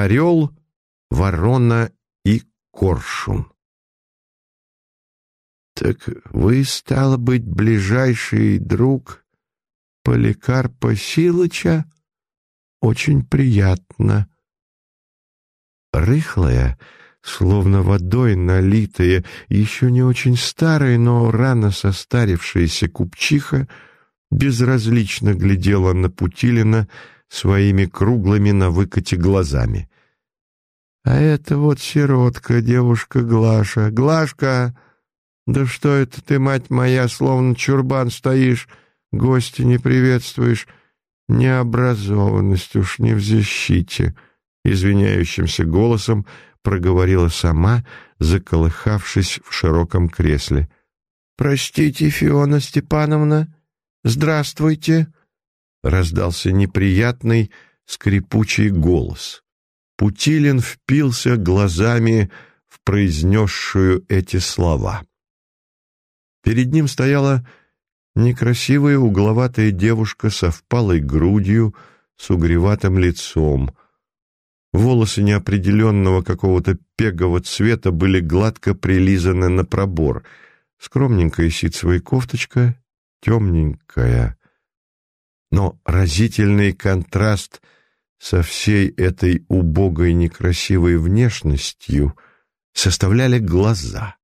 Орел, ворона и коршун. «Так вы, стало быть, ближайший друг Поликарпа Силыча? Очень приятно». Рыхлая, словно водой налитая, еще не очень старая, но рано состарившаяся купчиха безразлично глядела на Путилина своими круглыми на выкате глазами. «А это вот сиротка, девушка Глаша. Глашка, да что это ты, мать моя, словно чурбан стоишь, гости не приветствуешь? Необразованность уж не в защите!» Извиняющимся голосом проговорила сама, заколыхавшись в широком кресле. «Простите, Фиона Степановна, здравствуйте!» Раздался неприятный, скрипучий голос. Путилин впился глазами в произнесшую эти слова. Перед ним стояла некрасивая угловатая девушка со впалой грудью, с угреватым лицом. Волосы неопределенного какого-то пегового цвета были гладко прилизаны на пробор. Скромненькая ситцевая кофточка, темненькая. Но разительный контраст со всей этой убогой некрасивой внешностью составляли глаза.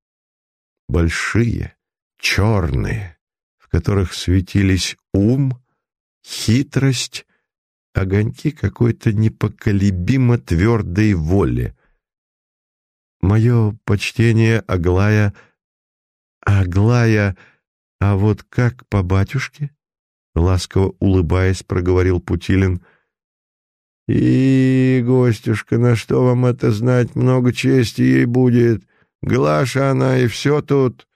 Большие, черные, в которых светились ум, хитрость огоньки какой-то непоколебимо твердой воли. Мое почтение, Аглая... Аглая... А вот как по батюшке? Ласково улыбаясь, проговорил Путилин. И, гостюшка, на что вам это знать? Много чести ей будет. Глаша она, и все тут.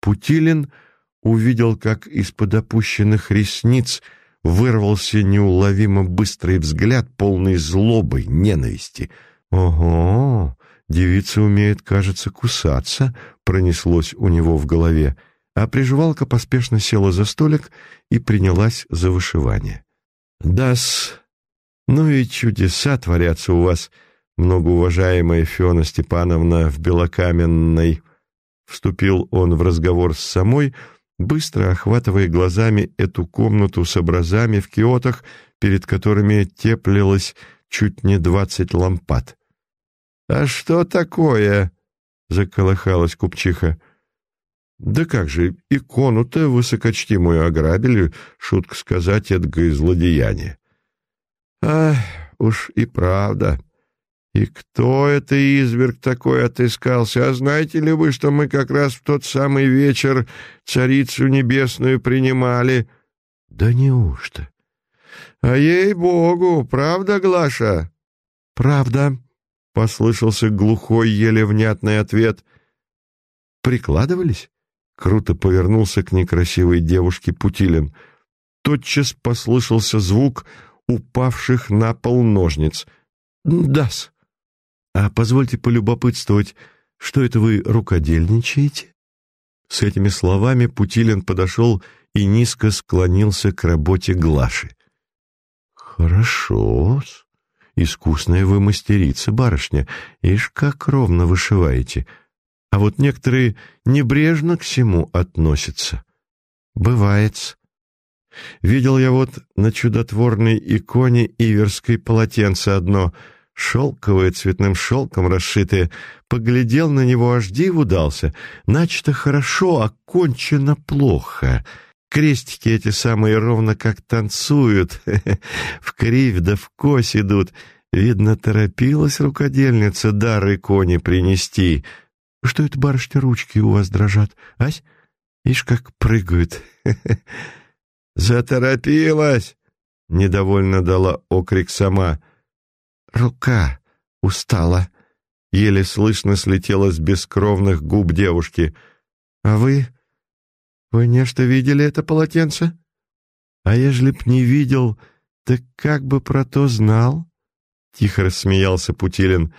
Путилин увидел, как из-под опущенных ресниц — вырвался неуловимо быстрый взгляд, полный злобы, ненависти. «Ого! Девица умеет, кажется, кусаться», — пронеслось у него в голове, а приживалка поспешно села за столик и принялась за вышивание. «Да-с, ну и чудеса творятся у вас, многоуважаемая Фиона Степановна в Белокаменной», — вступил он в разговор с самой, — быстро охватывая глазами эту комнату с образами в киотах, перед которыми теплилось чуть не двадцать лампад. «А что такое?» — заколыхалась купчиха. «Да как же, икону-то высокочтимую ограбили, шутка сказать, эдго злодеяние». «Ах, уж и правда», и кто это изверг такой отыскался? А знаете ли вы, что мы как раз в тот самый вечер Царицу Небесную принимали? Да неужто? А ей-богу, правда, Глаша? Правда, — послышался глухой, еле внятный ответ. Прикладывались? Круто повернулся к некрасивой девушке Путилин. Тотчас послышался звук упавших на пол ножниц. «Да-с», «А позвольте полюбопытствовать, что это вы рукодельничаете?» С этими словами Путилин подошел и низко склонился к работе Глаши. хорошо. Искусная вы мастерица, барышня, ишь как ровно вышиваете. А вот некоторые небрежно к всему относятся. Бывает. Видел я вот на чудотворной иконе иверской полотенце одно — шелковое, цветным шелком расшитое, поглядел на него, аж диву дался. Начато хорошо, а кончено плохо. Крестики эти самые ровно как танцуют, в кривь да в кось идут. Видно, торопилась рукодельница дар иконе принести. Что это, барышня, ручки у вас дрожат, ась? Ишь, как прыгают. Заторопилась! Недовольно дала окрик сама — Рука устала. Еле слышно слетела с бескровных губ девушки. А вы... Вы нечто видели это полотенце? А ежели б не видел, так как бы про то знал? Тихо рассмеялся Путилин.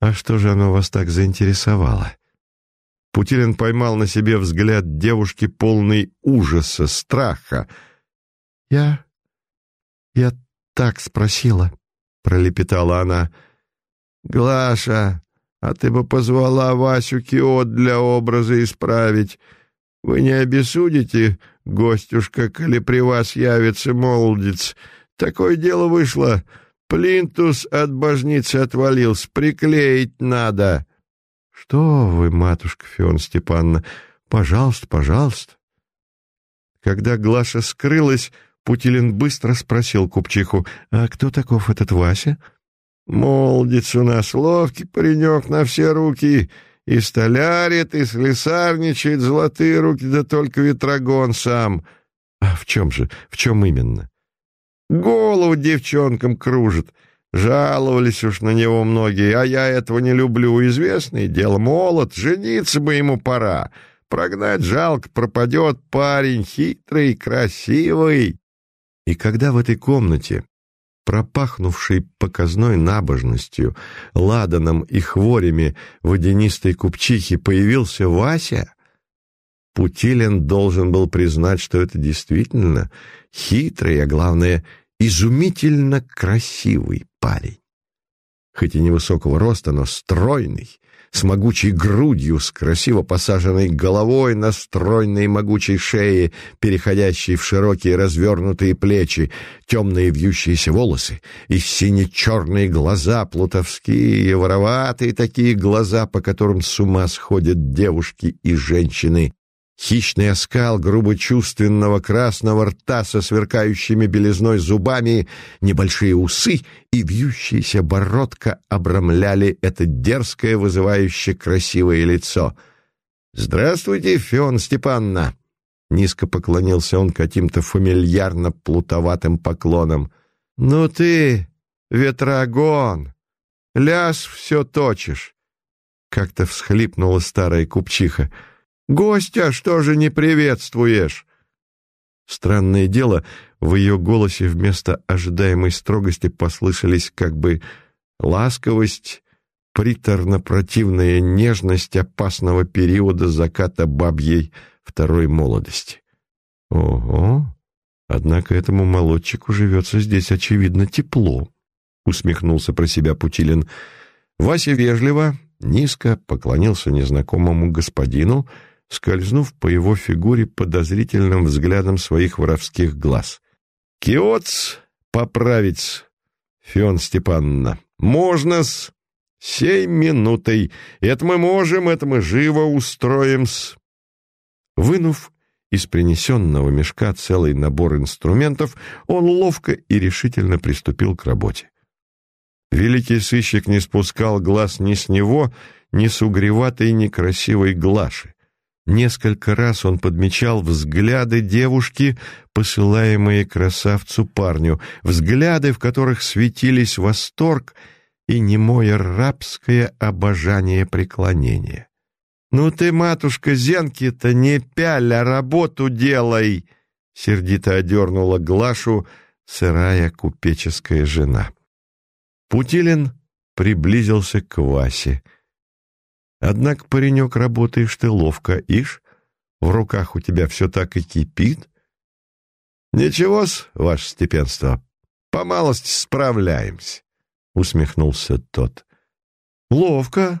А что же оно вас так заинтересовало? Путилин поймал на себе взгляд девушки, полный ужаса, страха. «Я... я так спросила», — пролепетала она. «Глаша, а ты бы позвала Васю Киот для образа исправить. Вы не обесудите, гостюшка, коли при вас явится молодец? Такое дело вышло. Плинтус от божницы отвалился, приклеить надо». «Что вы, матушка Фион Степановна, пожалуйста, пожалуйста». Когда Глаша скрылась, Путилин быстро спросил купчиху, «А кто таков этот Вася?» «Молодец у нас, ловкий паренек на все руки, и столярит, и слесарничает, золотые руки, да только ветрогон сам». «А в чем же, в чем именно?» «Голову девчонкам кружит». Жаловались уж на него многие, а я этого не люблю. Известное дело, молод, жениться бы ему пора. Прогнать жалко, пропадет парень, хитрый, красивый. И когда в этой комнате, пропахнувшей показной набожностью, ладаном и хворями водянистой купчихи, появился Вася, Путилин должен был признать, что это действительно хитрый, а главное, изумительно красивый парень. Хоть и невысокого роста, но стройный, с могучей грудью, с красиво посаженной головой на стройной могучей шее, переходящей в широкие развернутые плечи, темные вьющиеся волосы и сине-черные глаза, плутовские, вороватые такие глаза, по которым с ума сходят девушки и женщины, Хищный оскал грубо-чувственного красного рта со сверкающими белизной зубами, небольшие усы и вьющаяся бородка обрамляли это дерзкое, вызывающее красивое лицо. «Здравствуйте, Фион Степанна!» Низко поклонился он каким-то фамильярно плутоватым поклоном. «Ну ты, ветрогон, ляс все точишь!» Как-то всхлипнула старая купчиха. Гостя что же не приветствуешь?» Странное дело, в ее голосе вместо ожидаемой строгости послышались как бы ласковость, приторно-противная нежность опасного периода заката бабьей второй молодости. «Ого! Однако этому молодчику живется здесь, очевидно, тепло», — усмехнулся про себя Путилин. Вася вежливо, низко поклонился незнакомому господину — скользнув по его фигуре подозрительным взглядом своих воровских глаз. «Киоц поправить, Фион Степановна, можно-с, сей минутой. Это мы можем, это мы живо устроим-с». Вынув из принесенного мешка целый набор инструментов, он ловко и решительно приступил к работе. Великий сыщик не спускал глаз ни с него, ни с угреватой некрасивой Глаши. Несколько раз он подмечал взгляды девушки, посылаемые красавцу парню, взгляды, в которых светились восторг и немое рабское обожание преклонения. «Ну ты, матушка, зенки-то не пяль, а работу делай!» — сердито одернула Глашу сырая купеческая жена. Путилин приблизился к Васе. Однако, паренек, работаешь ты ловко, ишь, в руках у тебя все так и кипит. Ничего-с, ваше степенство, по малости справляемся, — усмехнулся тот. Ловко.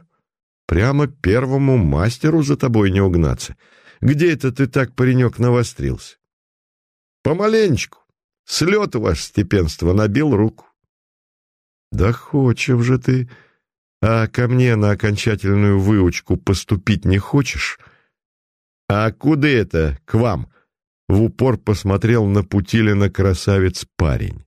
Прямо первому мастеру за тобой не угнаться. Где это ты так, паренек, навострился? Помаленечку. С лету, ваше степенство, набил руку. Да хочев же ты, а ко мне на окончательную выучку поступить не хочешь? А куда это, к вам? В упор посмотрел на Путилина красавец парень.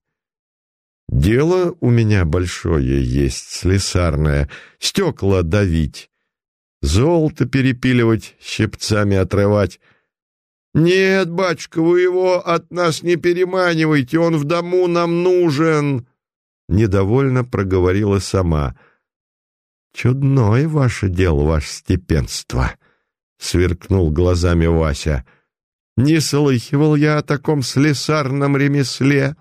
Дело у меня большое есть, слесарное, стекла давить, золото перепиливать, щипцами отрывать. Нет, батюшка, вы его от нас не переманивайте, он в дому нам нужен. Недовольно проговорила сама — «Чудное ваше дело, ваше степенство», — сверкнул глазами Вася. «Не слыхивал я о таком слесарном ремесле».